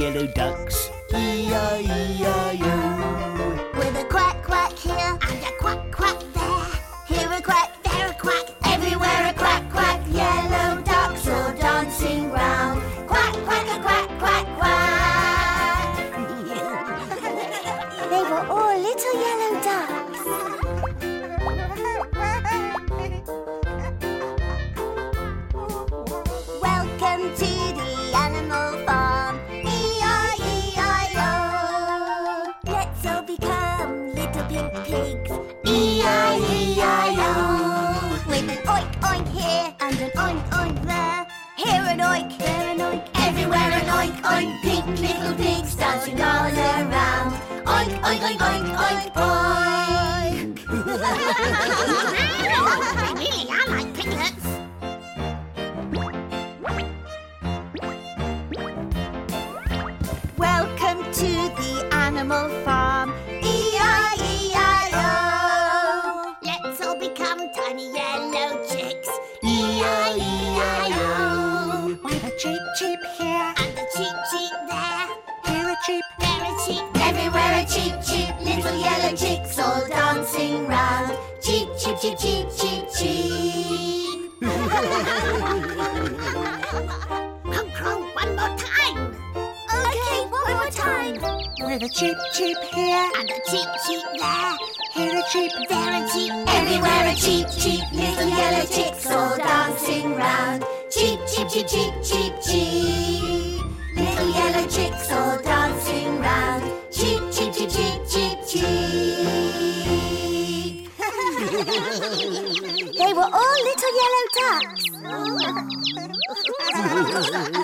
yellow ducks. E-I-E-I-O. With a quack quack here and a quack quack there. Here a quack, there a quack, everywhere a quack quack. Yellow ducks all dancing round. Quack quack a quack quack quack. they were all little yellow ducks. Pink pigs. E-I-E-I-O. With an oink oink here and an oink oink there. Here an oink, there an oink, everywhere an oink oink. Pink little pigs dancing all around. Oink oink oink oink oink oink. really are like piglets. Welcome to the animal farm. Cheep, There a cheep, everywhere a cheep cheep. Little yellow chicks all dancing round. Cheep cheep cheep cheep cheep cheep. crow crow one more time. Okay, one more time. with a cheep cheep here, And a cheep cheep there. here a cheep, There a cheep, everywhere a cheep cheep. Little yellow chicks all dancing round. Cheep cheep cheep cheep cheep cheep. Little yellow chicks all little yellow ducks.